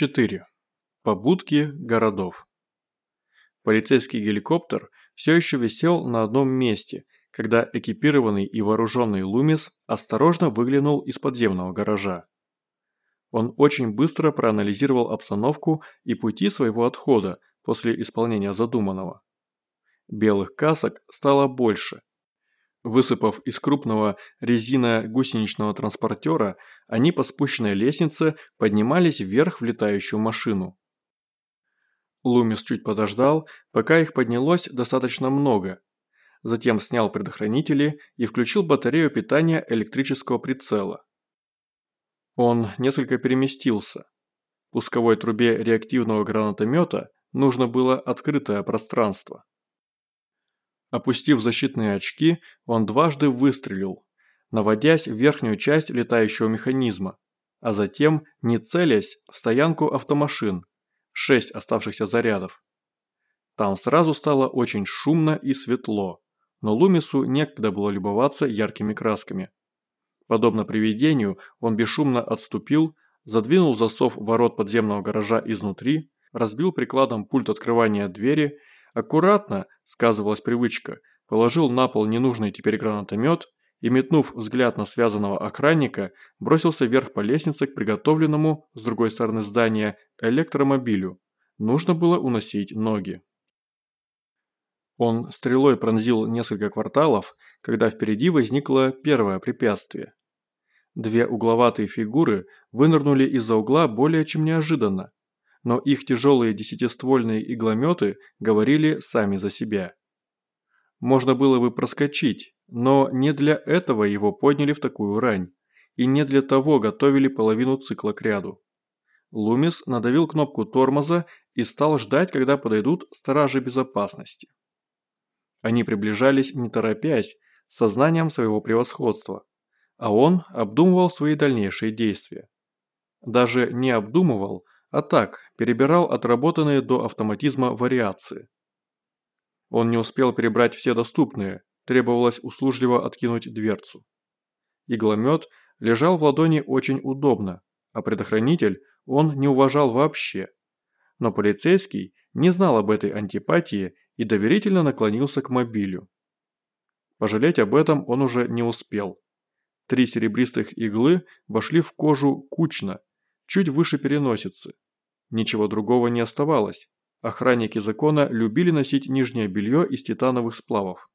4. Побудки городов. Полицейский геликоптер все еще висел на одном месте, когда экипированный и вооруженный Лумис осторожно выглянул из подземного гаража. Он очень быстро проанализировал обстановку и пути своего отхода после исполнения задуманного. Белых касок стало больше, Высыпав из крупного резино-гусеничного транспортера, они по спущенной лестнице поднимались вверх в летающую машину. Лумис чуть подождал, пока их поднялось достаточно много. Затем снял предохранители и включил батарею питания электрического прицела. Он несколько переместился. Пусковой трубе реактивного гранатомета нужно было открытое пространство. Опустив защитные очки, он дважды выстрелил, наводясь в верхнюю часть летающего механизма, а затем, не целясь, в стоянку автомашин, шесть оставшихся зарядов. Там сразу стало очень шумно и светло, но Лумису некогда было любоваться яркими красками. Подобно привидению, он бесшумно отступил, задвинул засов ворот подземного гаража изнутри, разбил прикладом пульт открывания двери Аккуратно, сказывалась привычка, положил на пол ненужный теперь гранатомет и, метнув взгляд на связанного охранника, бросился вверх по лестнице к приготовленному, с другой стороны здания, электромобилю. Нужно было уносить ноги. Он стрелой пронзил несколько кварталов, когда впереди возникло первое препятствие. Две угловатые фигуры вынырнули из-за угла более чем неожиданно но их тяжелые десятиствольные иглометы говорили сами за себя. Можно было бы проскочить, но не для этого его подняли в такую рань, и не для того готовили половину цикла к ряду. Лумис надавил кнопку тормоза и стал ждать, когда подойдут стражи безопасности. Они приближались не торопясь, с сознанием своего превосходства, а он обдумывал свои дальнейшие действия. Даже не обдумывал, а так, перебирал отработанные до автоматизма вариации. Он не успел перебрать все доступные, требовалось услужливо откинуть дверцу. Игломет лежал в ладони очень удобно, а предохранитель он не уважал вообще. Но полицейский не знал об этой антипатии и доверительно наклонился к мобилю. Пожалеть об этом он уже не успел. Три серебристых иглы вошли в кожу кучно, чуть выше переносицы. Ничего другого не оставалось. Охранники закона любили носить нижнее белье из титановых сплавов.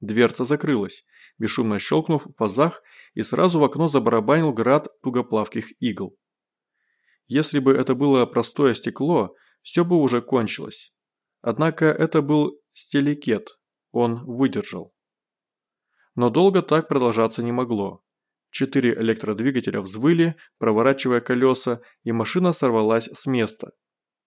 Дверца закрылась, бесшумно щелкнув в пазах, и сразу в окно забарабанил град тугоплавких игл. Если бы это было простое стекло, все бы уже кончилось. Однако это был стеликет, он выдержал. Но долго так продолжаться не могло. Четыре электродвигателя взвыли, проворачивая колеса, и машина сорвалась с места.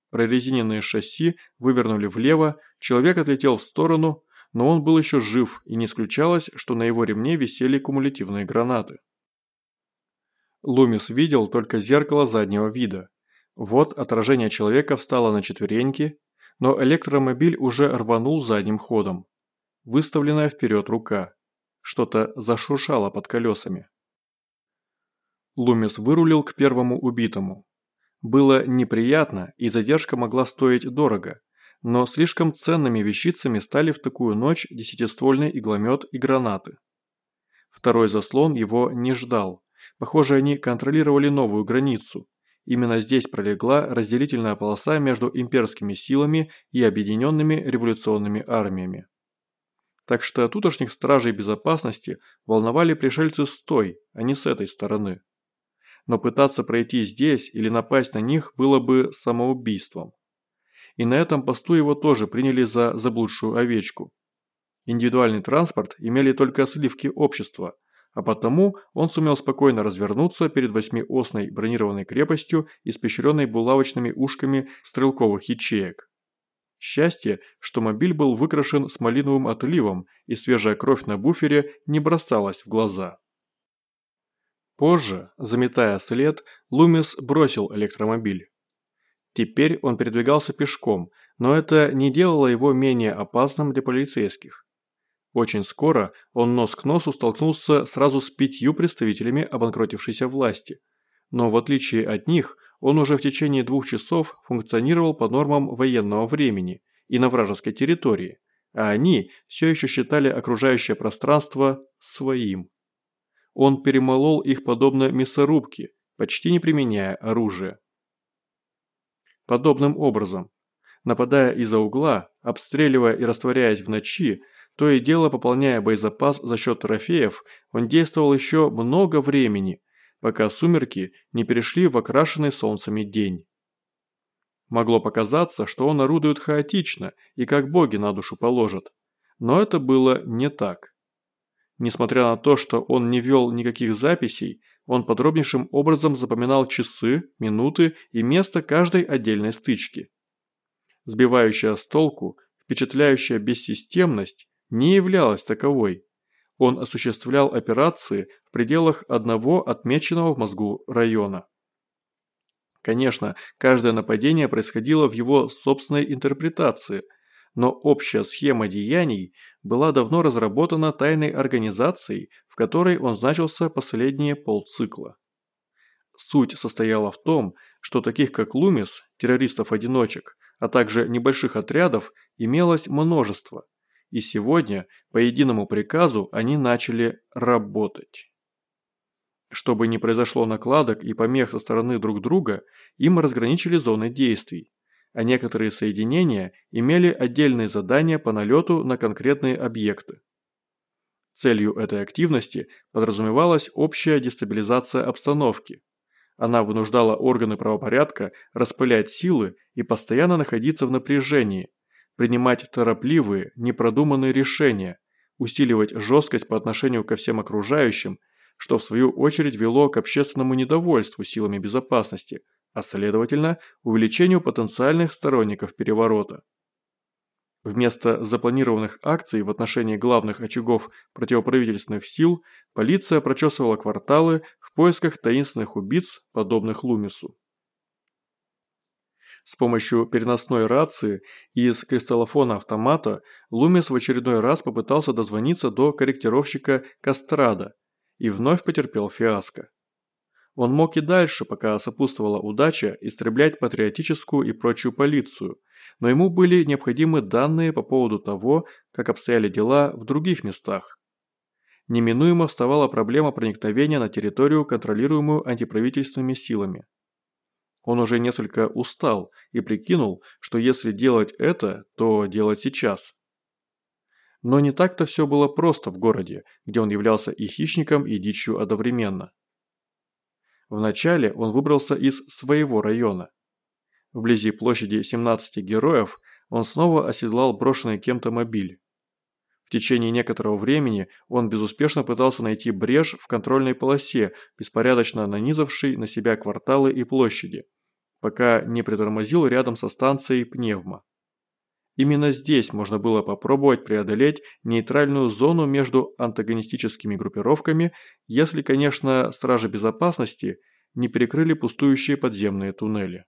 Прорезиненные шасси вывернули влево, человек отлетел в сторону, но он был еще жив, и не исключалось, что на его ремне висели кумулятивные гранаты. Лумис видел только зеркало заднего вида. Вот отражение человека встало на четвереньки, но электромобиль уже рванул задним ходом. Выставленная вперед рука. Что-то зашуршало под колесами. Лумис вырулил к первому убитому. Было неприятно, и задержка могла стоить дорого, но слишком ценными вещицами стали в такую ночь десятиствольный игломет и гранаты. Второй заслон его не ждал. Похоже, они контролировали новую границу. Именно здесь пролегла разделительная полоса между имперскими силами и объединенными революционными армиями. Так что тутошних стражей безопасности волновали пришельцы с той, а не с этой стороны но пытаться пройти здесь или напасть на них было бы самоубийством. И на этом посту его тоже приняли за заблудшую овечку. Индивидуальный транспорт имели только сливки общества, а потому он сумел спокойно развернуться перед восьмиосной бронированной крепостью, испещренной булавочными ушками стрелковых ячеек. Счастье, что мобиль был выкрашен с малиновым отливом, и свежая кровь на буфере не бросалась в глаза. Позже, заметая след, Лумис бросил электромобиль. Теперь он передвигался пешком, но это не делало его менее опасным для полицейских. Очень скоро он нос к носу столкнулся сразу с пятью представителями обанкротившейся власти. Но в отличие от них, он уже в течение двух часов функционировал по нормам военного времени и на вражеской территории, а они все еще считали окружающее пространство своим. Он перемолол их подобно мясорубке, почти не применяя оружие. Подобным образом, нападая из-за угла, обстреливая и растворяясь в ночи, то и дело пополняя боезапас за счет трофеев, он действовал еще много времени, пока сумерки не перешли в окрашенный солнцами день. Могло показаться, что он орудует хаотично и как боги на душу положат. Но это было не так. Несмотря на то, что он не вел никаких записей, он подробнейшим образом запоминал часы, минуты и место каждой отдельной стычки. Сбивающая с толку, впечатляющая бессистемность не являлась таковой. Он осуществлял операции в пределах одного отмеченного в мозгу района. Конечно, каждое нападение происходило в его собственной интерпретации, но общая схема деяний была давно разработана тайной организацией, в которой он значился последние полцикла. Суть состояла в том, что таких как Лумис, террористов-одиночек, а также небольших отрядов имелось множество, и сегодня по единому приказу они начали работать. Чтобы не произошло накладок и помех со стороны друг друга, им разграничили зоны действий, а некоторые соединения имели отдельные задания по налету на конкретные объекты. Целью этой активности подразумевалась общая дестабилизация обстановки. Она вынуждала органы правопорядка распылять силы и постоянно находиться в напряжении, принимать торопливые, непродуманные решения, усиливать жесткость по отношению ко всем окружающим, что в свою очередь вело к общественному недовольству силами безопасности, а следовательно, увеличению потенциальных сторонников переворота. Вместо запланированных акций в отношении главных очагов противоправительственных сил, полиция прочесывала кварталы в поисках таинственных убийц, подобных Лумису. С помощью переносной рации и из кристаллофона автомата Лумис в очередной раз попытался дозвониться до корректировщика Кастрада и вновь потерпел фиаско. Он мог и дальше, пока сопутствовала удача, истреблять патриотическую и прочую полицию, но ему были необходимы данные по поводу того, как обстояли дела в других местах. Неминуемо вставала проблема проникновения на территорию, контролируемую антиправительственными силами. Он уже несколько устал и прикинул, что если делать это, то делать сейчас. Но не так-то все было просто в городе, где он являлся и хищником, и дичью одновременно. Вначале он выбрался из своего района. Вблизи площади 17 героев он снова оседлал брошенный кем-то мобиль. В течение некоторого времени он безуспешно пытался найти брешь в контрольной полосе, беспорядочно нанизавшей на себя кварталы и площади, пока не притормозил рядом со станцией Пневма. Именно здесь можно было попробовать преодолеть нейтральную зону между антагонистическими группировками, если, конечно, стражи безопасности не перекрыли пустующие подземные туннели.